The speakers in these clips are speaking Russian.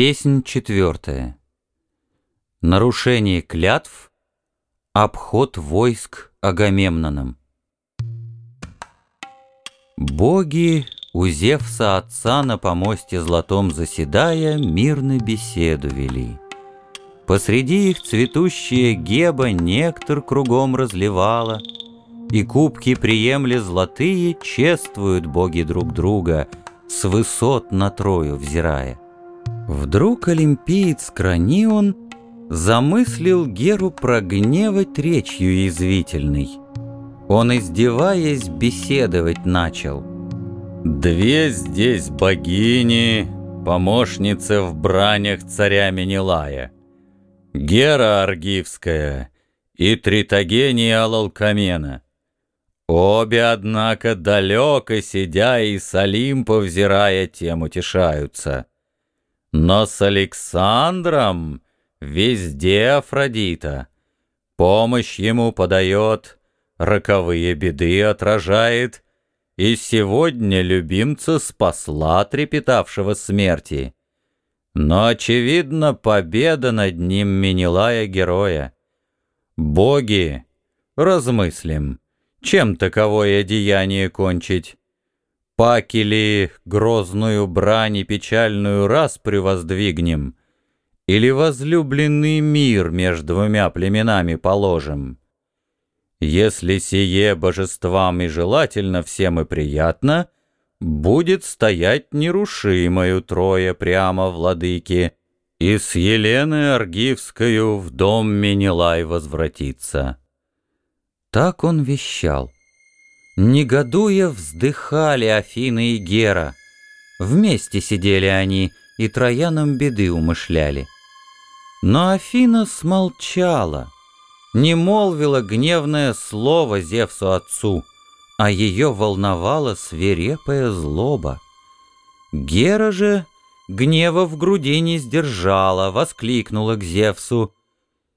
Песнь четвертая. Нарушение клятв, обход войск Агамемноном. Боги, у Зевса отца на помосте золотом заседая, мирно беседу вели. Посреди их цветущая геба нектар кругом разливала, И кубки приемли золотые чествуют боги друг друга, С высот на Трою взирая. Вдруг олимпиец Кранион замыслил Геру прогневать речью язвительной. Он, издеваясь, беседовать начал. «Две здесь богини, помощницы в бранях царя Менелая, Гера Аргивская и Тритогения Алалкамена. Обе, однако, далеко сидя и с Олимпа взирая, тем утешаются». Но с Александром везде Афродита. Помощь ему подает, роковые беды отражает, и сегодня любимца спасла трепетавшего смерти. Но, очевидно, победа над ним Менелая героя. Боги, размыслим, чем таковое деяние кончить? Пакели грозную брань и печальную раз превоздвигнем, Или возлюбленный мир между двумя племенами положим? Если сие божествам и желательно всем и приятно, Будет стоять нерушимою трое прямо владыки, И с Еленой Аргивскою в дом Менелай возвратиться. Так он вещал. Негодуя вздыхали Афина и Гера. Вместе сидели они и Троянам беды умышляли. Но Афина смолчала, не молвила гневное слово Зевсу отцу, а ее волновала свирепая злоба. Гера же гнева в груди не сдержала, воскликнула к Зевсу.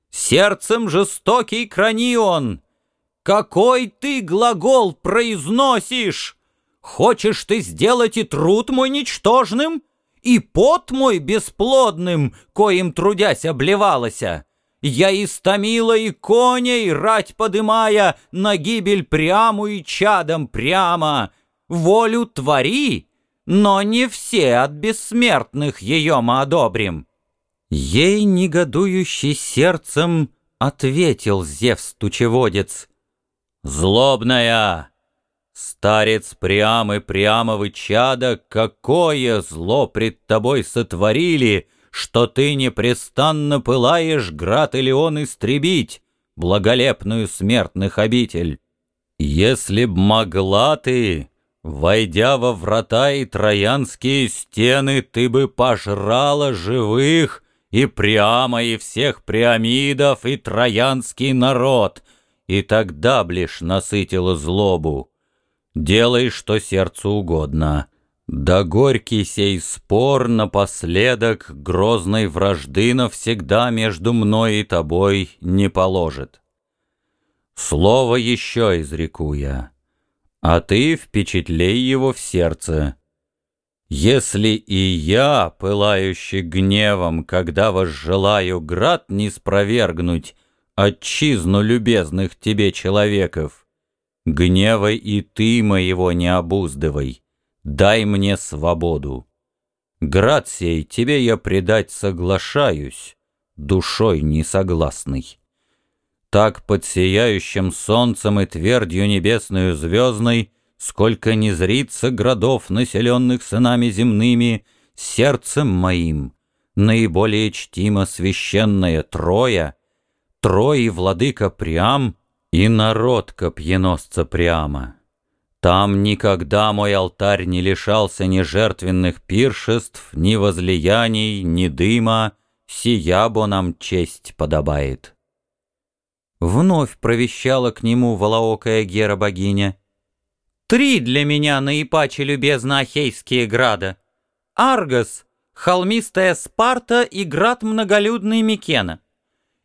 «Сердцем жестокий Кранион!» Какой ты глагол произносишь? Хочешь ты сделать и труд мой ничтожным, и пот мой бесплодным, коим трудясь обливалася? Я истомила и коней, рать подымая, на гибель пряму и чадом прямо. Волю твори, но не все от бессмертных ее мы одобрим. Ей негодующий сердцем ответил Зевс-тучеводец — Злобная! Старец прям и прямовы чада, какое зло пред тобой сотворили, что ты непрестанно пылаешь град или он истребить, благолепную смертных обитель. Если б могла ты, войдя во врата и троянские стены, ты бы пожрала живых и прямо и всех приамидов и троянский народ — и тогда б лишь насытила злобу. Делай, что сердцу угодно. Да горький сей спор напоследок грозной вражды навсегда между мной и тобой не положит. Слово еще изреку я, а ты впечатлей его в сердце. Если и я, пылающий гневом, когда возжелаю град не спровергнуть, отчизну любезных тебе человеков. Гневай и ты моего не обуздывай, дай мне свободу. Град тебе я предать соглашаюсь, душой несогласный. Так под сияющим солнцем и твердью небесную звездной, Сколько не зрится градов, населенных сынами земными, Сердцем моим наиболее чтимо священная Троя — Трой владыка Приам и народ копьеносца Приама. Там никогда мой алтарь не лишался ни жертвенных пиршеств, ни возлияний, ни дыма, сия бо нам честь подобает. Вновь провещала к нему волоокая Гера-богиня. «Три для меня наипаче любезно Ахейские града. Аргос, холмистая Спарта и град многолюдный Микена.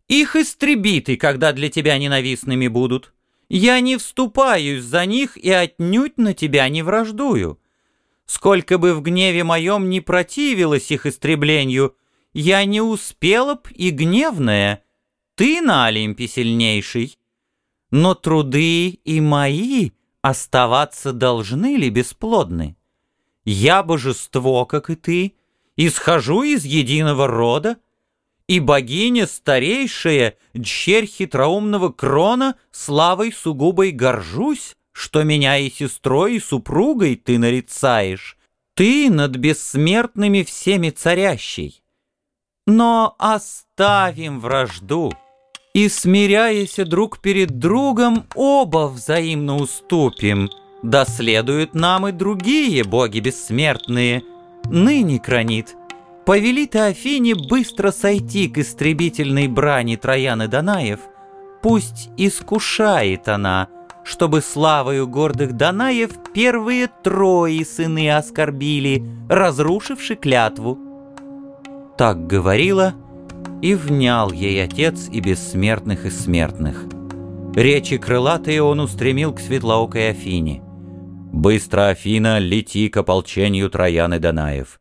Их истребиты, когда для тебя ненавистными будут. Я не вступаюсь за них и отнюдь на тебя не враждую. Сколько бы в гневе моем не противилось их истреблению, я не успела б и гневная, ты на Олимпе сильнейший. Но труды и мои оставаться должны ли бесплодны? Я божество, как и ты, исхожу из единого рода, и богиня старейшая, дщерь хитроумного крона, славой сугубой горжусь, что меня и сестрой, и супругой ты нарицаешь. Ты над бессмертными всеми царящий. Но оставим вражду, и, смиряясь друг перед другом, оба взаимно уступим. Да следуют нам и другие боги бессмертные. Ныне, Кранит, повели ты Афине быстро сойти к истребительной брани Трояны Данаев. Пусть искушает она, чтобы славою гордых Данаев первые трои сыны оскорбили, разрушивши клятву. Так говорила, и внял ей отец и бессмертных и смертных. Речи крылатые он устремил к светлоокой Афине. «Быстро, Афина, лети к ополчению Трояны Данаев.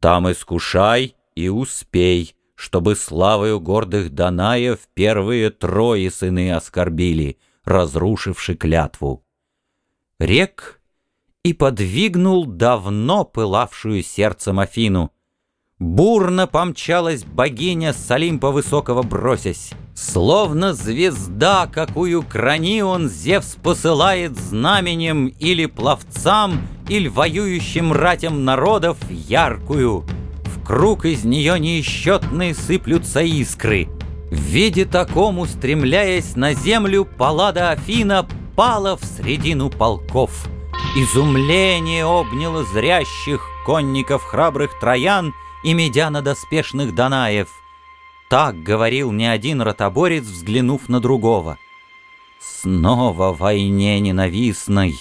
Там искушай и успей, чтобы славою гордых Данаев первые трое сыны оскорбили, разрушивши клятву». Рек и подвигнул давно пылавшую сердцем Афину — Бурно помчалась богиня с Олимпа высокого бросясь. Словно звезда, какую кранион Зевс посылает знаменем или пловцам, или воюющим ратям народов яркую. В круг из нее неисчетные сыплются искры. В виде таком, устремляясь на землю, Паллада Афина пала в средину полков. Изумление обняло зрящих конников храбрых троян — и медяна доспешных Данаев. Так говорил не один ротоборец, взглянув на другого. Снова войне ненавистной,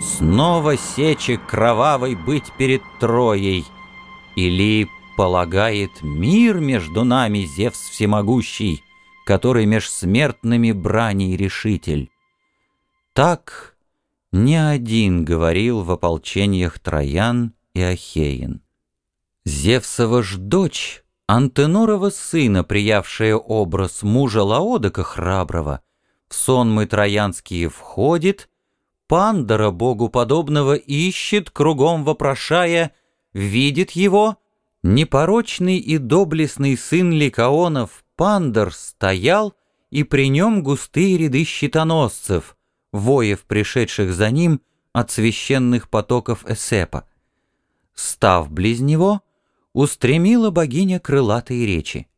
снова сече кровавой быть перед Троей. Или полагает мир между нами Зевс всемогущий, который меж смертными браней решитель. Так не один говорил в ополчениях Троян и Ахеин. Зевсова ж дочь, Антенорова сына, приявшая образ мужа Лаодока храброго, в сонмы троянские входит, Пандора богу подобного ищет, кругом вопрошая, видит его, непорочный и доблестный сын Ликаонов Пандор стоял, и при нем густые ряды щитоносцев, воев, пришедших за ним от священных потоков Эсепа. Став близ него, устремила богиня крылатые речи.